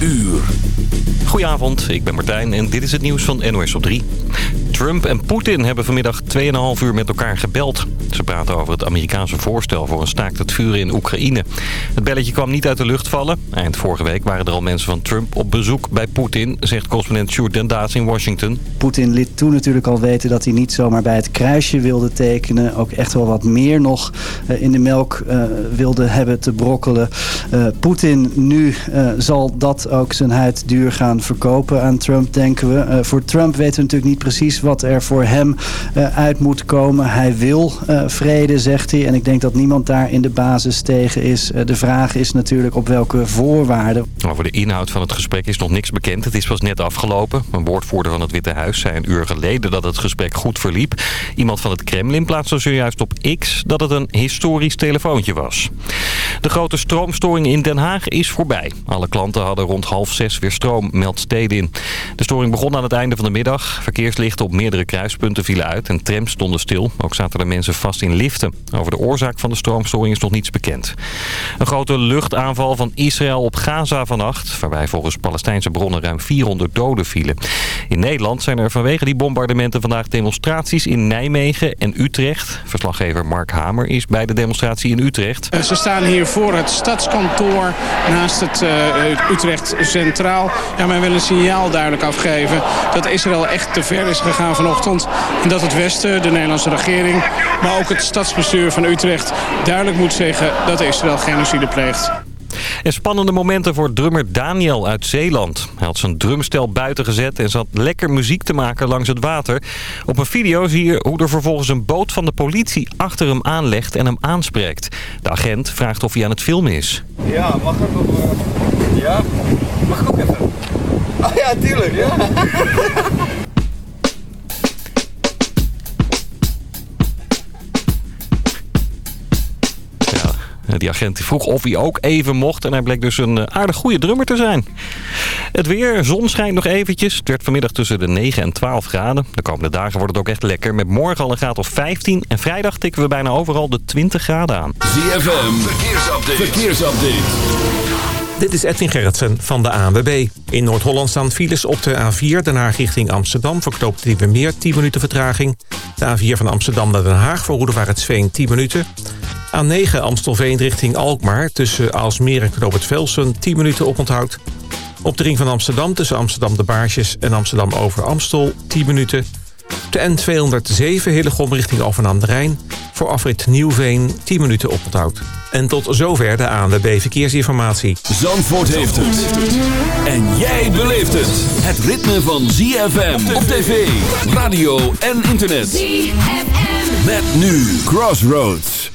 uur. Goedenavond, ik ben Martijn en dit is het nieuws van NOS op 3. Trump en Poetin hebben vanmiddag 2,5 uur met elkaar gebeld. Ze praten over het Amerikaanse voorstel voor een staakt het vuren in Oekraïne. Het belletje kwam niet uit de lucht vallen. Eind vorige week waren er al mensen van Trump op bezoek bij Poetin, zegt correspondent Sjoerd Dendaas in Washington. Poetin liet toen natuurlijk al weten dat hij niet zomaar bij het kruisje wilde tekenen. Ook echt wel wat meer nog eh, in de melk uh, wilde hebben te brokkelen. Uh, Poetin nu zal dat ook zijn huid duur gaan verkopen aan Trump, denken we. voor Trump weten we natuurlijk niet precies wat er voor hem uit moet komen. Hij wil vrede, zegt hij. En ik denk dat niemand daar in de basis tegen is. de vraag is natuurlijk op welke voorwaarden. Over de inhoud van het gesprek is nog niks bekend. Het is pas net afgelopen. Een woordvoerder van het Witte Huis zei een uur geleden dat het gesprek goed verliep. Iemand van het Kremlin plaatste zojuist op X dat het een historisch telefoontje was. De grote stroomstoring in Den Haag is voorbij. Alle klanten hadden rond half zes weer stroom, meldt Stedin. De storing begon aan het einde van de middag. Verkeerslichten op meerdere kruispunten vielen uit en trams stonden stil. Ook zaten er mensen vast in liften. Over de oorzaak van de stroomstoring is nog niets bekend. Een grote luchtaanval van Israël op Gaza vannacht... waarbij volgens Palestijnse bronnen ruim 400 doden vielen. In Nederland zijn er vanwege die bombardementen vandaag demonstraties in Nijmegen en Utrecht. Verslaggever Mark Hamer is bij de demonstratie in Utrecht. Ze staan hier voor het stadskantoor naast het uh, Utrecht Centraal. Ja, men wil een signaal duidelijk afgeven dat Israël echt te ver is gegaan vanochtend. En dat het Westen, de Nederlandse regering, maar ook het stadsbestuur van Utrecht duidelijk moet zeggen dat Israël genocide pleegt. En spannende momenten voor drummer Daniel uit Zeeland. Hij had zijn drumstel buiten gezet en zat lekker muziek te maken langs het water. Op een video zie je hoe er vervolgens een boot van de politie achter hem aanlegt en hem aanspreekt. De agent vraagt of hij aan het filmen is. Ja, mag ik ook... Ja? Mag ik ook even? Oh ja, tuurlijk, ja. Die agent vroeg of hij ook even mocht en hij bleek dus een eh, aardig goede drummer te zijn. Het weer, zon schijnt nog eventjes. Het werd vanmiddag tussen de 9 en 12 graden. De komende dagen wordt het ook echt lekker. Met morgen al een graad of 15 en vrijdag tikken we bijna overal de 20 graden aan. ZFM, verkeersupdate. verkeersupdate. Dit is Edwin Gerritsen van de ANWB. In Noord-Holland staan files op de A4, Den Haag richting Amsterdam... verknoopt die weer meer 10 minuten vertraging. De A4 van Amsterdam naar Den Haag voor het 10 minuten. A9 Amstelveen richting Alkmaar tussen Aalsmeer en Knoop het Velsen 10 minuten oponthoud. Op de ring van Amsterdam tussen Amsterdam de Baarsjes en Amsterdam over Amstel 10 minuten. De N207 Hillegom richting Alphen aan de Rijn voor afrit Nieuwveen 10 minuten oponthoud. En tot zover de ANWB Verkeersinformatie. Zandvoort heeft het. En jij beleeft het. Het ritme van ZFM op tv, radio en internet. ZFM. Met nu Crossroads.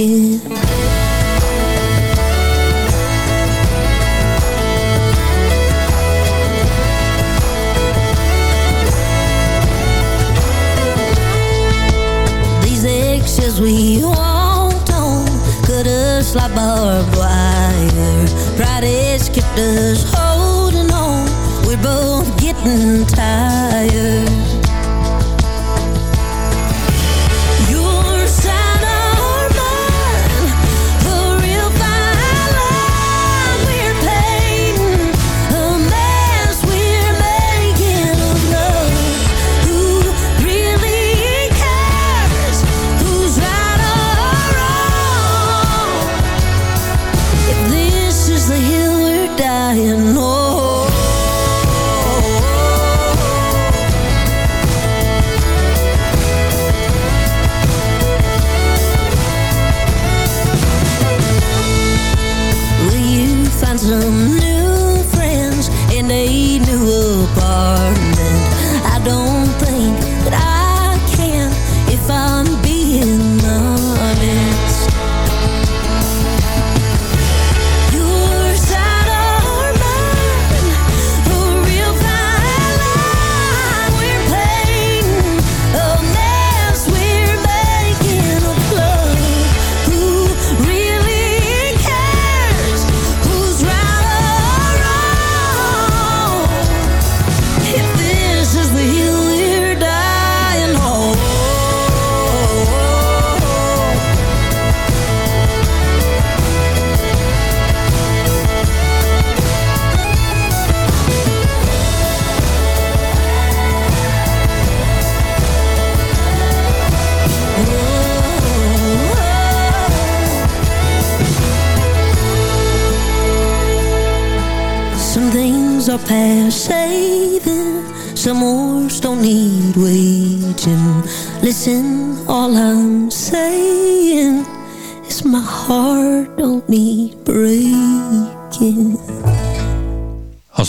skin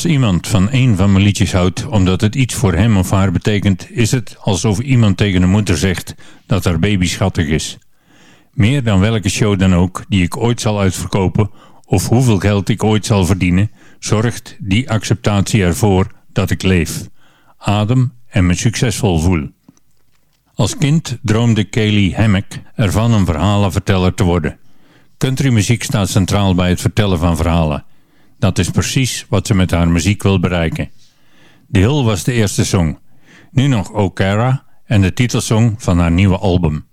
Als iemand van een van mijn liedjes houdt omdat het iets voor hem of haar betekent, is het alsof iemand tegen een moeder zegt dat haar baby schattig is. Meer dan welke show dan ook die ik ooit zal uitverkopen of hoeveel geld ik ooit zal verdienen, zorgt die acceptatie ervoor dat ik leef, adem en me succesvol voel. Als kind droomde Kaylee Hammock ervan een verhalenverteller te worden. Countrymuziek staat centraal bij het vertellen van verhalen. Dat is precies wat ze met haar muziek wil bereiken. The Hill was de eerste song. Nu nog O'Cara en de titelsong van haar nieuwe album.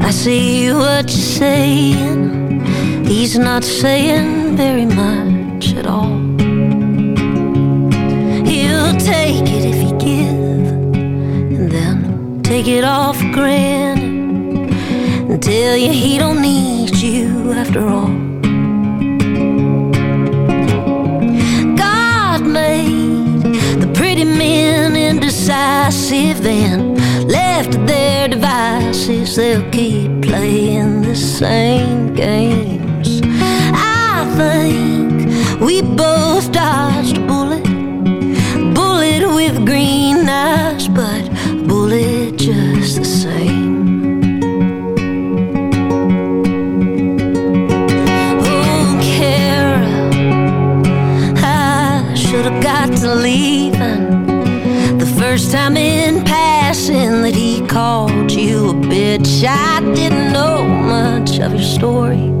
I see what you're saying. He's not saying very much at all. Take it off for granted and tell you he don't need you after all. God made the pretty men indecisive and left to their devices, they'll keep playing the same games. I think we both bitch. I didn't know much of your story.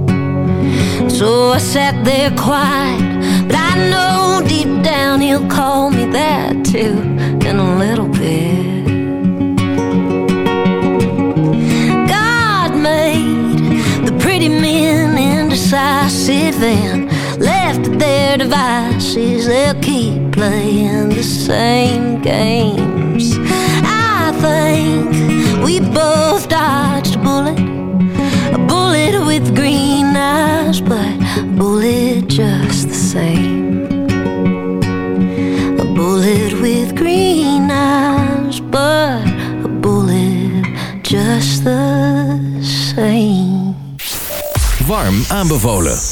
So I sat there quiet, but I know deep down he'll call me that too in a little bit. God made the pretty men indecisive and left their devices. They'll keep playing the same games. I think we both bullet just the same. A bullet with green eyes, but a bullet just the same. Warm aanbevolen.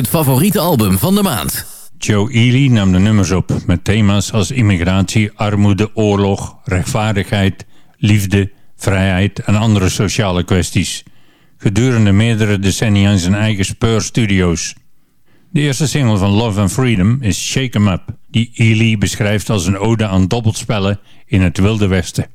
Het favoriete album van de maand. Joe Ely nam de nummers op met thema's als immigratie, armoede, oorlog, rechtvaardigheid, liefde, vrijheid en andere sociale kwesties. Gedurende meerdere decennia in zijn eigen Spur Studios. De eerste single van Love and Freedom is Shake 'em Up, die Ely beschrijft als een ode aan dobbelspellen in het Wilde Westen.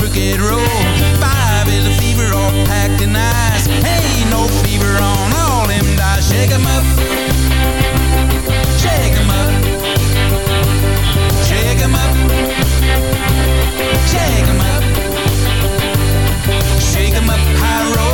Crooked Road. Five is a fever all packed in ice. Ain't no fever on all them dice. Shake 'em up. Shake 'em up. Shake 'em up. Shake 'em up. Shake 'em up, high roller.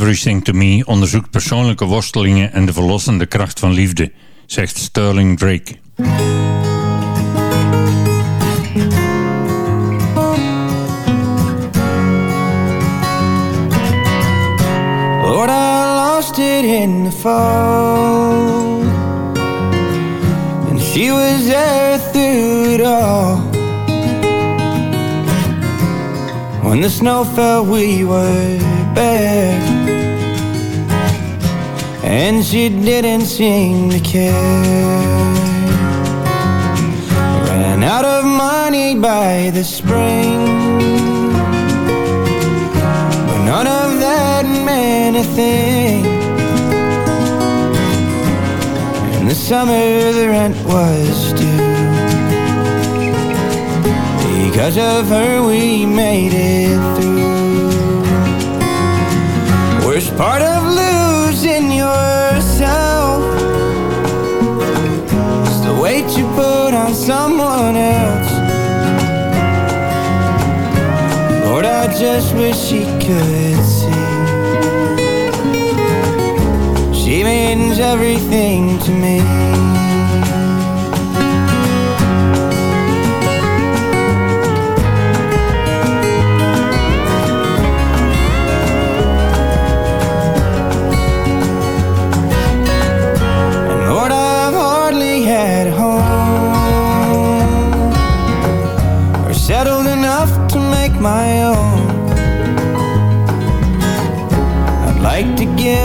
Everything to Me onderzoekt persoonlijke worstelingen en de verlossende kracht van liefde, zegt Sterling Drake. Lord, I lost it in the fall. And she was there through it all. When the snow fell we were bare And she didn't seem to care. Ran out of money by the spring. But none of that meant a thing. In the summer the rent was due. Because of her we made it through. Worst part of losing yourself. Is the weight you put on someone else. Lord, I just wish she could see. She means everything to me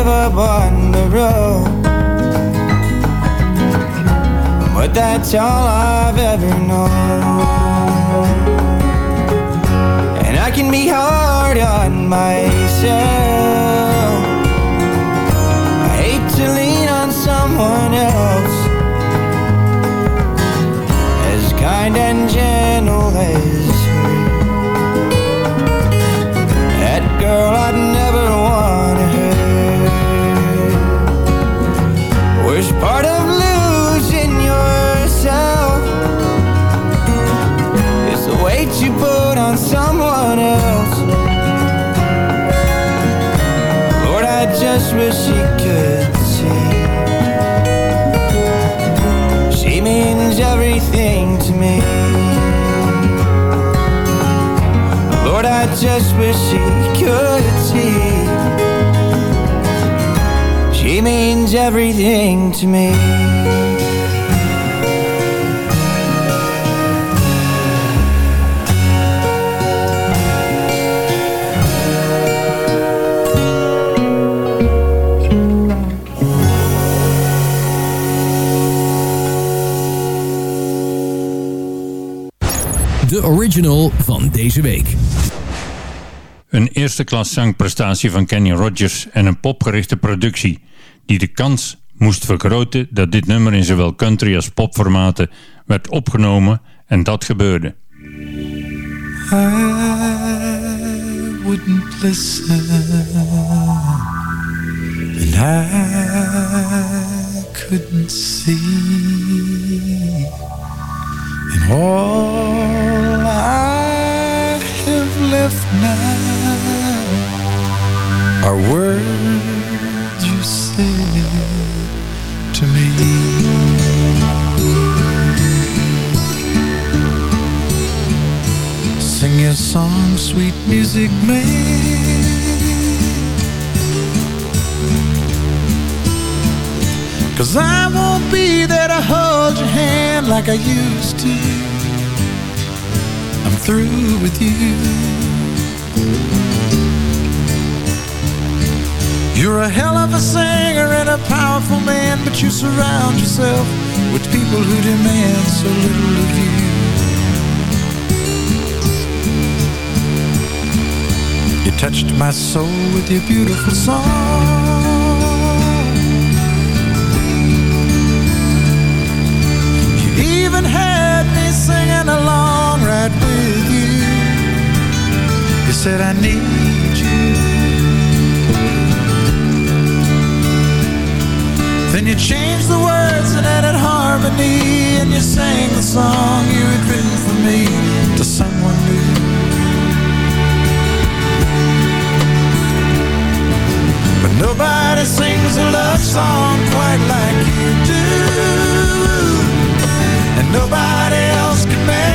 give up the road. But that's all I've ever known. And I can be hard on myself Wish you could see She means everything to me. Lord, I just wish you could see. She means everything to me original van deze week. Een eerste klas zangprestatie van Kenny Rogers en een popgerichte productie die de kans moest vergroten dat dit nummer in zowel country als popformaten werd opgenomen en dat gebeurde. I wouldn't listen And I couldn't see And all I have left now Are words you said to me Sing your song, sweet music man. Cause I won't be there to hold your hand like I used to. Through with you. You're a hell of a singer and a powerful man, but you surround yourself with people who demand so little of you. You touched my soul with your beautiful song. You even had me singing along right with you. Said I need you. Then you changed the words and added harmony, and you sang the song you had written for me to someone new. But nobody sings a love song quite like you do, and nobody else can make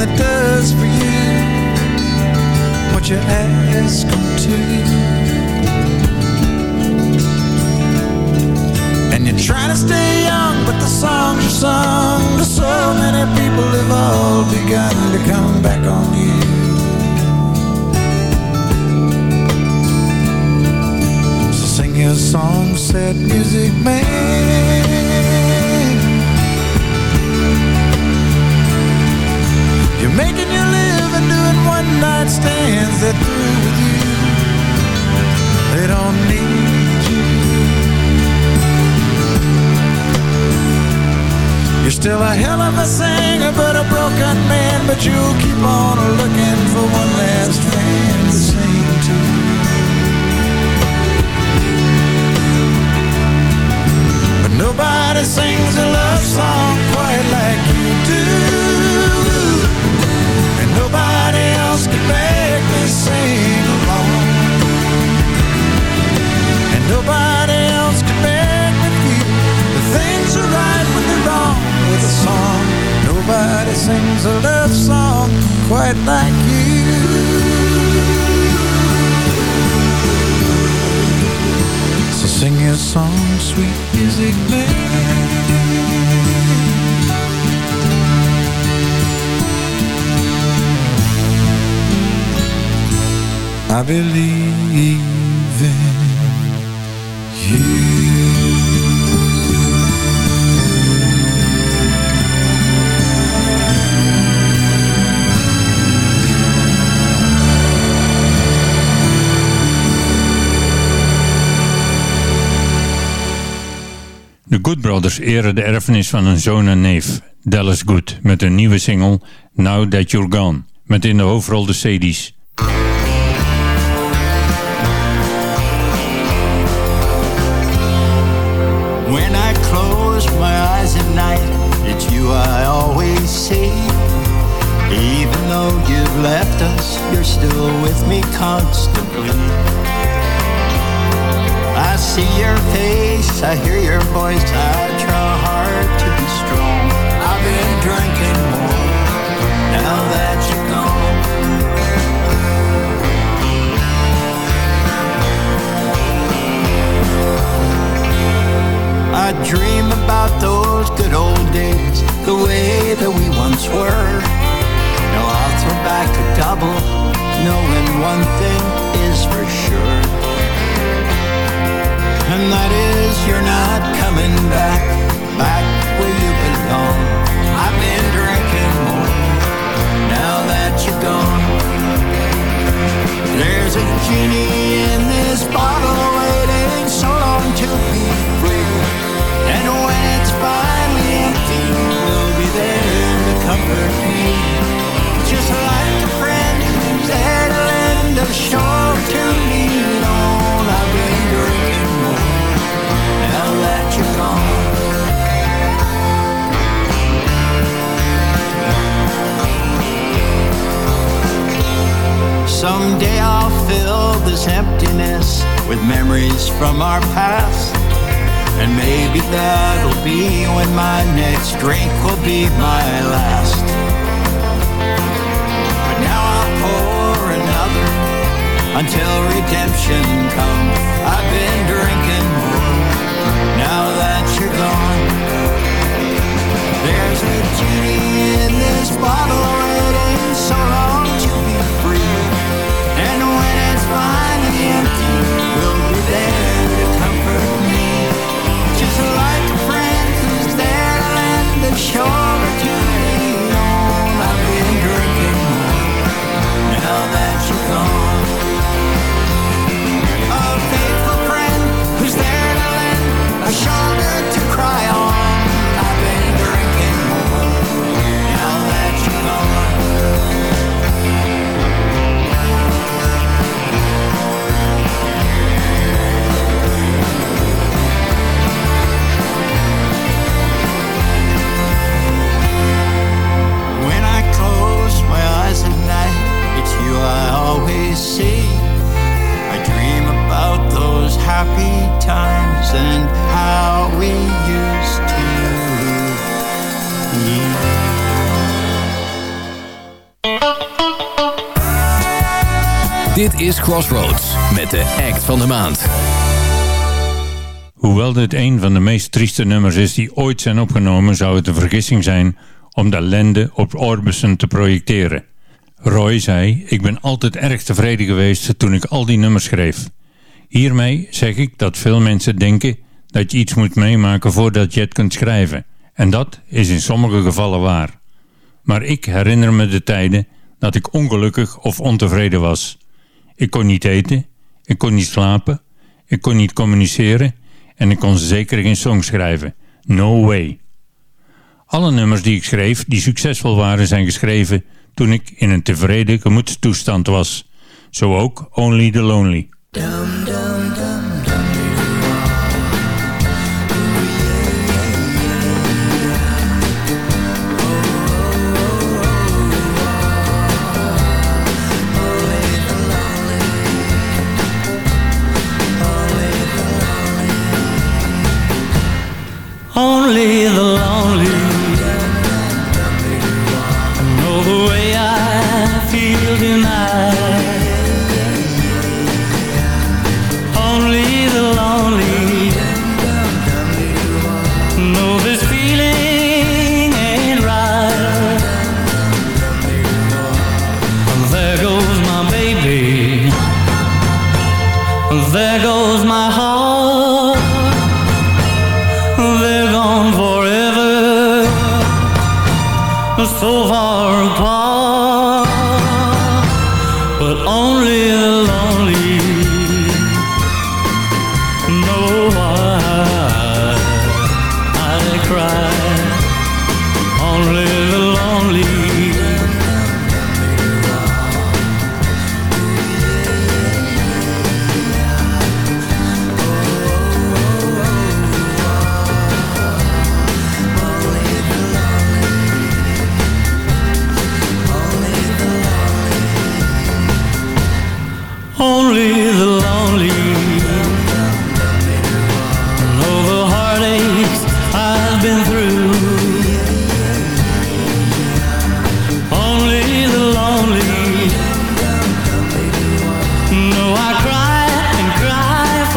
that does for you what you ask them to. And you try to stay young, but the songs you sung to so many people have all begun to come back on you. So sing your song, sad music man. You're making your living doing one night stands that through with you. They don't need you. You're still a hell of a singer, but a broken man. But you'll keep on looking for one last friend to sing to. But nobody sings a love song quite like you do. Wrong with a song. Nobody sings a love song quite like you. So sing your song, sweet music man. I believe in you. De Good Brothers eren de erfenis van hun zoon en neef, Dallas Good, met een nieuwe single Now That You're Gone, met in de hoofdrol de Sadies. When I close my eyes at night, it's you I always see. Even though you've left us, you're still with me constantly. I see your face, I hear your voice, I try hard to be strong. I've been drinking more now that you're gone. I dream about those good old days, the way that we once were. Now I'll throw back a double, knowing one thing is for sure. And that is you're not coming back, back where you belong. I've been drinking more, now that you're gone. There's a genie in this bottle waiting so long to be free. And when it's finally empty, we'll be there to comfort me. Just like a friend who's there to lend a shoulder to lean I'll fill this emptiness with memories from our past. And maybe that'll be when my next drink will be my last. But now I'll pour another until redemption comes. I've been drinking you're gone. There's a genie in this bottle I see. I dream about those happy times and how we used to be. Dit is Crossroads met de act van de maand. Hoewel dit een van de meest trieste nummers is die ooit zijn opgenomen... zou het een vergissing zijn om de ellende op Orbison te projecteren. Roy zei, ik ben altijd erg tevreden geweest toen ik al die nummers schreef. Hiermee zeg ik dat veel mensen denken dat je iets moet meemaken voordat je het kunt schrijven. En dat is in sommige gevallen waar. Maar ik herinner me de tijden dat ik ongelukkig of ontevreden was. Ik kon niet eten, ik kon niet slapen, ik kon niet communiceren en ik kon zeker geen song schrijven. No way. Alle nummers die ik schreef die succesvol waren zijn geschreven toen ik in een tevreden gemoedstoestand was. Zo ook Only the Lonely.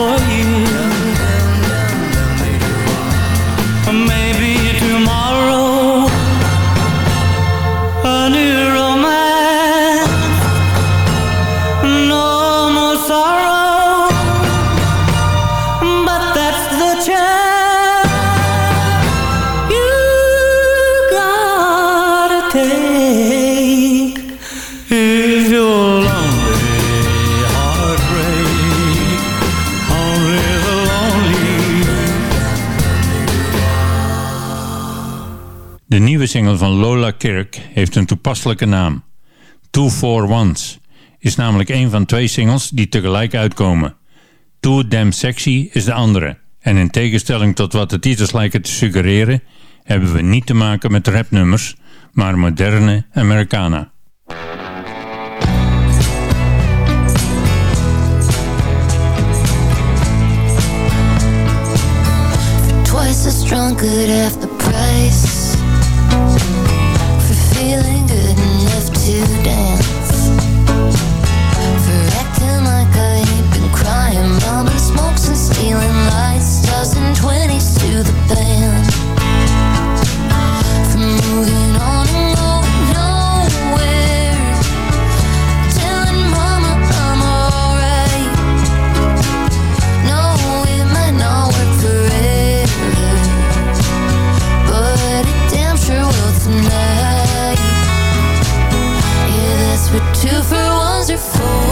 For you. Single van Lola Kirk heeft een toepasselijke naam. Two for Ones is namelijk een van twee singles die tegelijk uitkomen. Too Damn Sexy is de andere. En in tegenstelling tot wat de titels lijken te suggereren... hebben we niet te maken met rapnummers, maar moderne Americana. Price. you for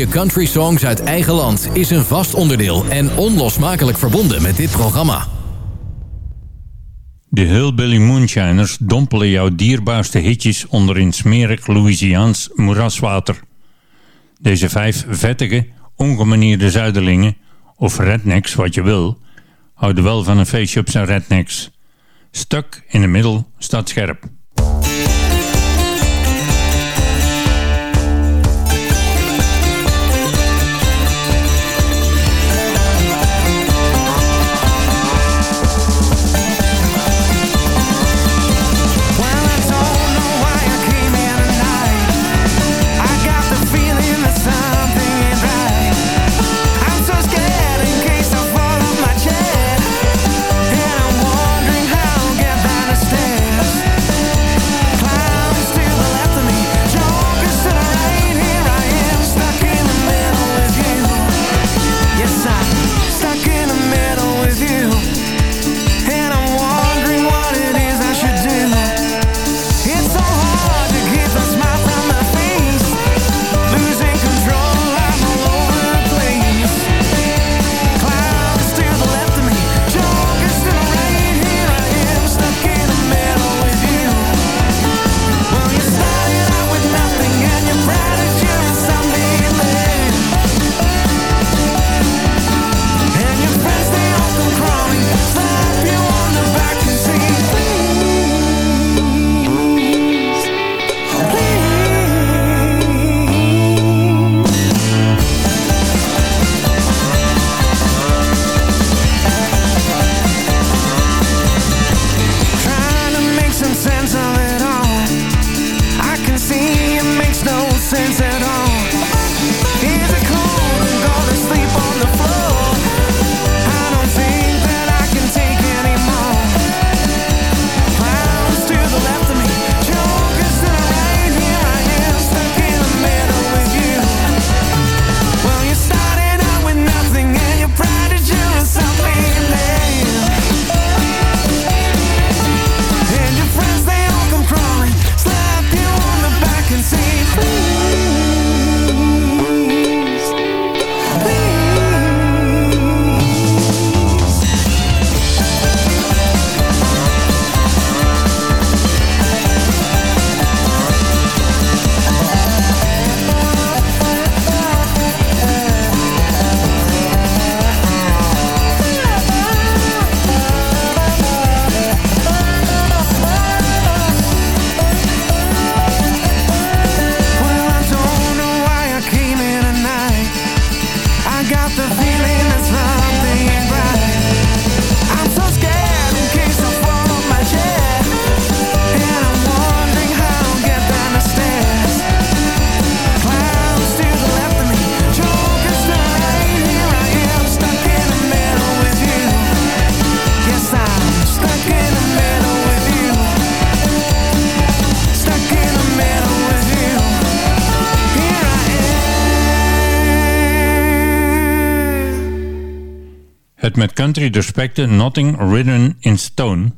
Je country songs uit eigen land is een vast onderdeel en onlosmakelijk verbonden met dit programma. De Hillbilly Moonshiners dompelen jouw dierbaarste hitjes onder in smerig Louisiaans moeraswater. Deze vijf vettige, ongemanierde zuiderlingen, of rednecks wat je wil, houden wel van een feestje op zijn rednecks. Stuk in de middel staat scherp. met country doorspekte Nothing Written in Stone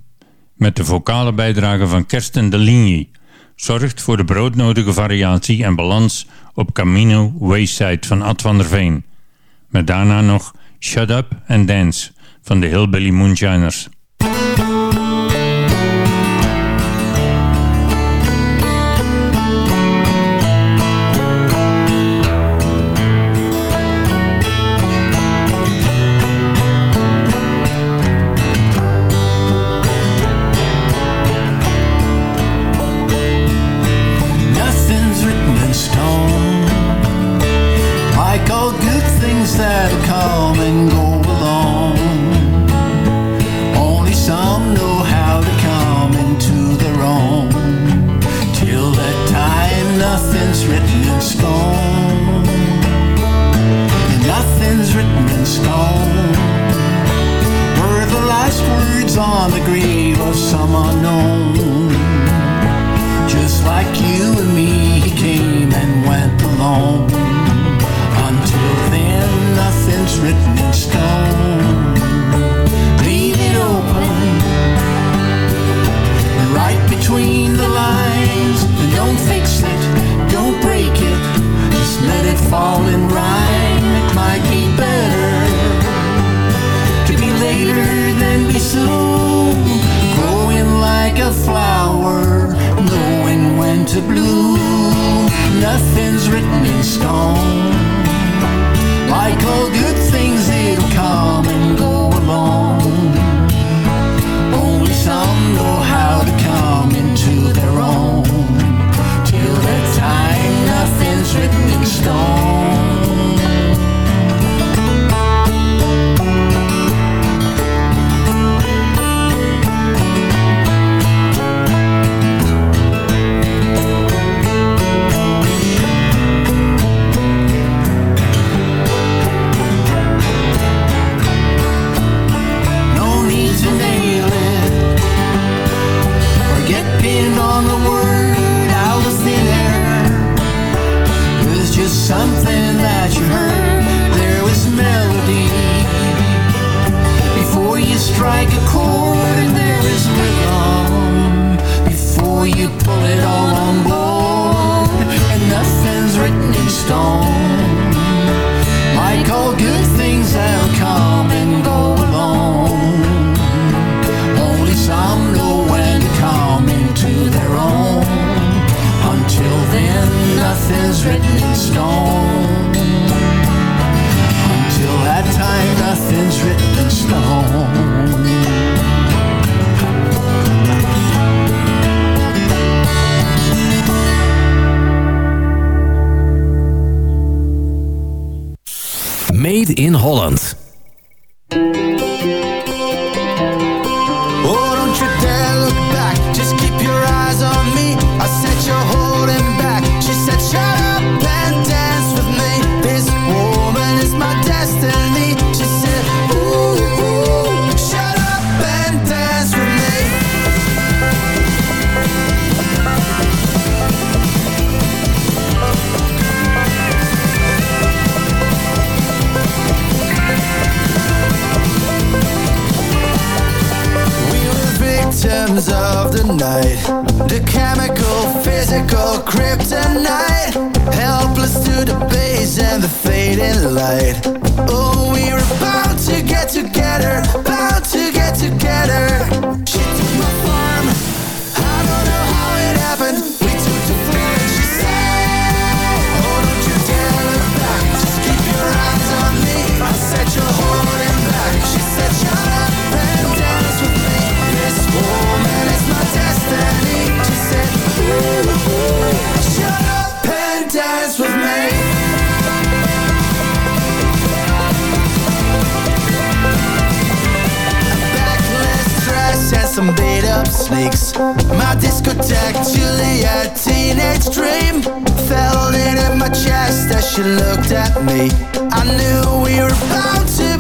met de vocale bijdrage van Kirsten de Ligny zorgt voor de broodnodige variatie en balans op Camino Wayside van Ad van der Veen. Met daarna nog Shut Up and Dance van de Hillbilly Moonshiners. on the My discotheque, Juliet, teenage dream. Felt it in my chest as she looked at me. I knew we were bound to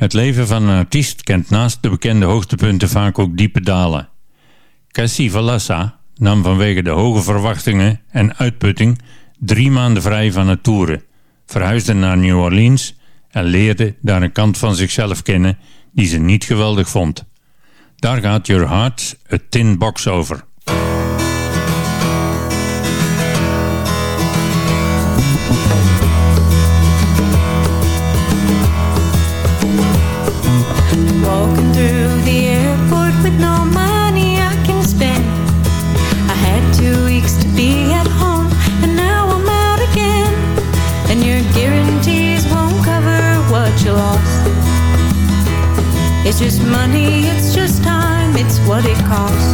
Het leven van een artiest kent naast de bekende hoogtepunten vaak ook diepe dalen. Cassie Valassa nam vanwege de hoge verwachtingen en uitputting drie maanden vrij van het toeren, verhuisde naar New Orleans en leerde daar een kant van zichzelf kennen die ze niet geweldig vond. Daar gaat Your Heart a Tin Box over. Just money, it's just time, it's what it costs.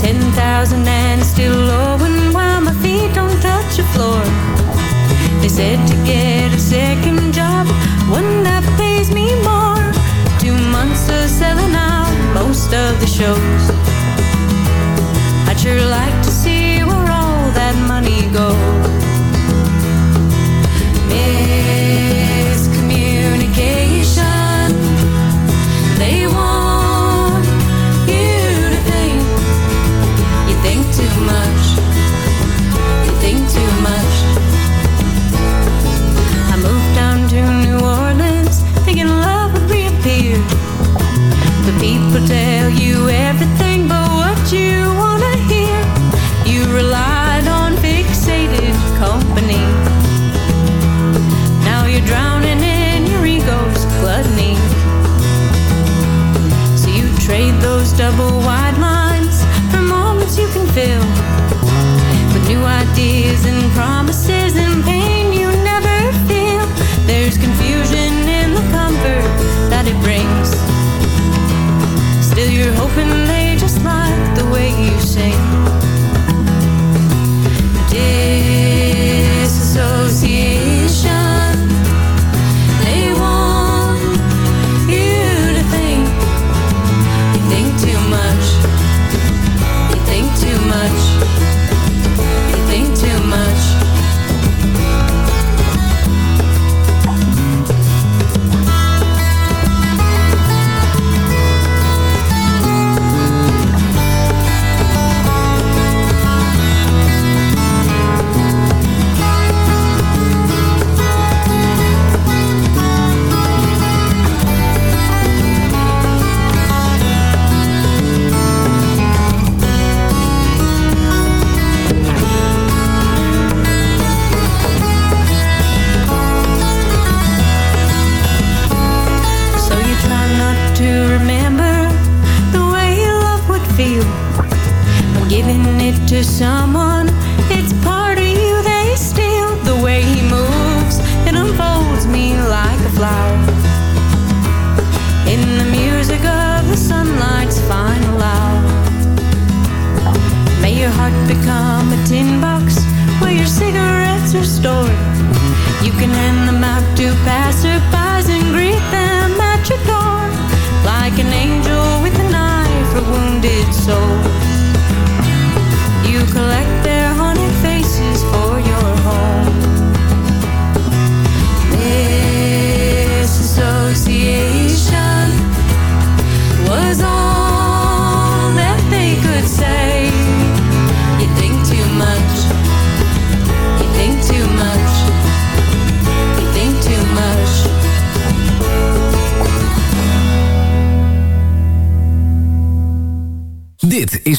Ten thousand and still owing while my feet don't touch the floor. They said to get a second job, one that pays me more. Two months of selling out most of the shows. I'd sure like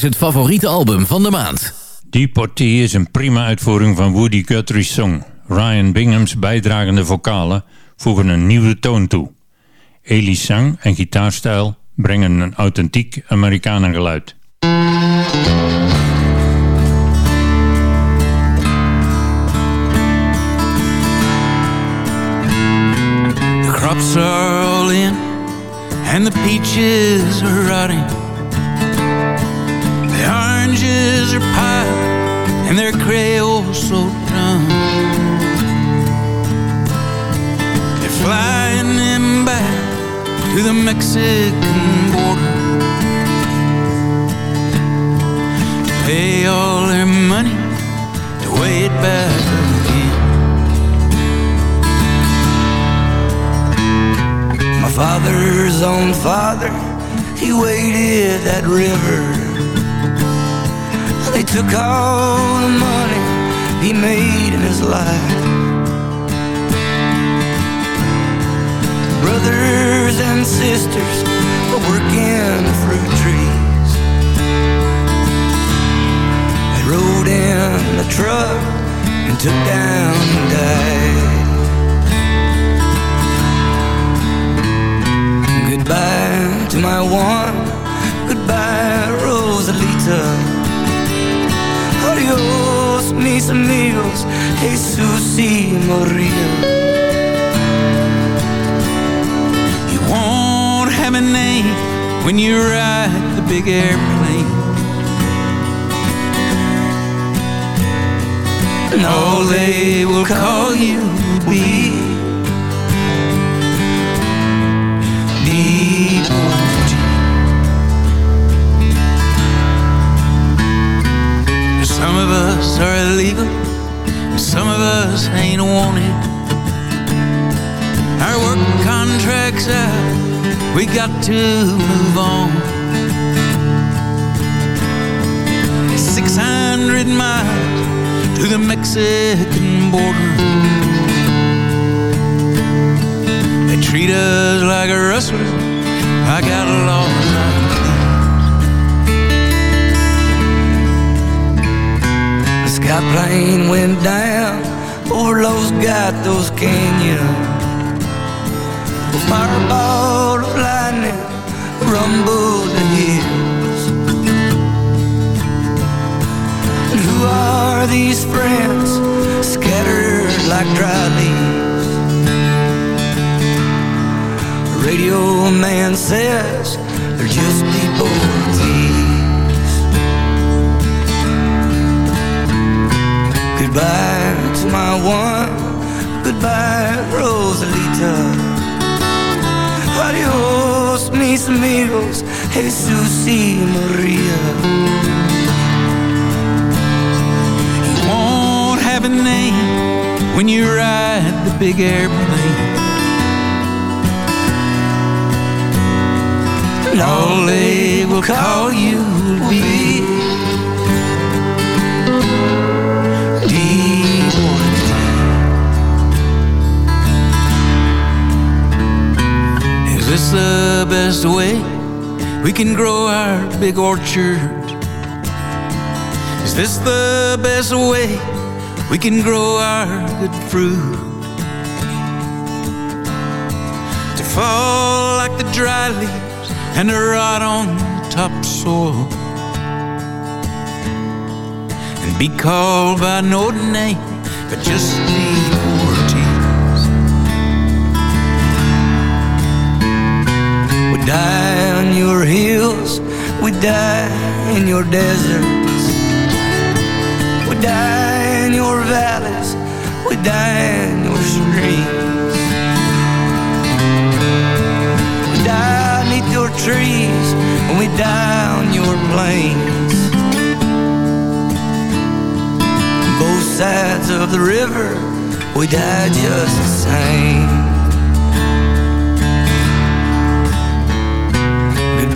het favoriete album van de maand. Deportee is een prima uitvoering van Woody Guthrie's song. Ryan Bingham's bijdragende vocalen voegen een nieuwe toon toe. Ellie's zang en gitaarstijl brengen een authentiek Amerikanengeluid. The crops are all in, and the peaches are rotting. And their Creole so done. They're flying them back to the Mexican border to pay all their money to weigh it back. My father's own father, he waded that river. Took all the money he made in his life. Brothers and sisters were working the fruit trees. They rode in the truck and took down and died. Goodbye to my Juan, goodbye Rosalita. Adios, mis amigos, Jesus y Maria. You won't have a name when you ride the big airplane. All they will call you will be deportee. Some of us are illegal, some of us ain't wanted. Our work contract's out, we got to move on. 600 miles to the Mexican border. They treat us like a rustler. I got lost The plane went down over Los Gatos Canyon. A fireball of lightning rumbled the hills. And who are these friends scattered like dry leaves? The radio man says they're just people to my Juan, goodbye Rosalita. Adios, mis amigos, Jesus y Maria. You won't have a name when you ride the big airplane. And all they will call you will be Is the best way we can grow our big orchard? Is this the best way we can grow our good fruit? To fall like the dry leaves and to rot on the topsoil and be called by no name but just deportees. Die on your hills, we die in your deserts. We die in your valleys, we die in your streams. We die beneath your trees, and we die on your plains. Both sides of the river, we die just the same.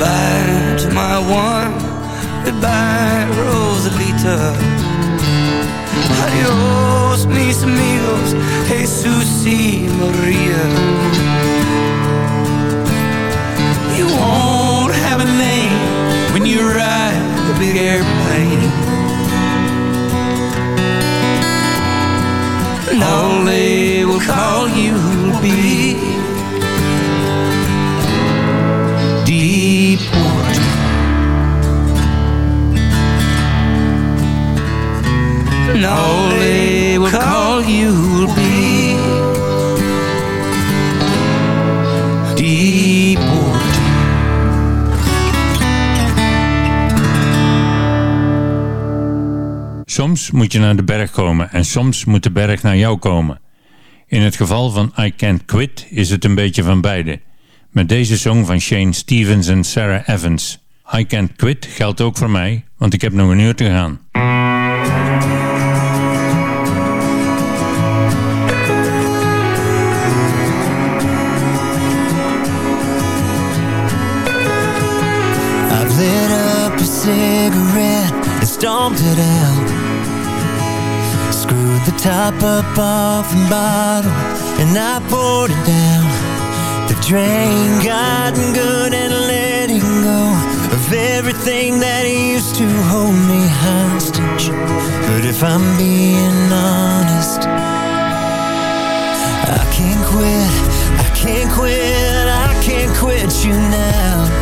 Goodbye to my Juan, goodbye Rosalita. Adios, mis amigos, Jesus y Maria. moet je naar de berg komen en soms moet de berg naar jou komen. In het geval van I Can't Quit is het een beetje van beide. Met deze song van Shane Stevens en Sarah Evans. I Can't Quit geldt ook voor mij, want ik heb nog een uur te gaan. I've up Took the top up off the bottle and I poured it down. The drain gotten good at letting go of everything that used to hold me hostage. But if I'm being honest, I can't quit, I can't quit, I can't quit you now.